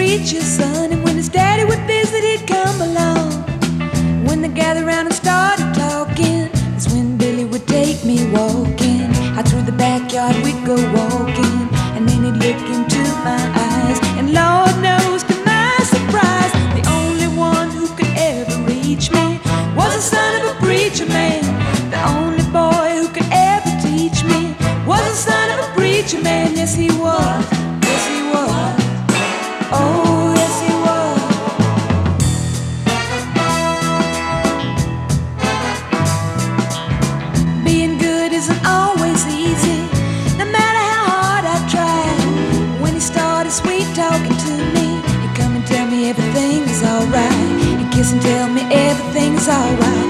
preacher's son, and when his daddy would be. the sweet talking to me. You come and tell me everything's alright. You kiss and tell me everything's alright.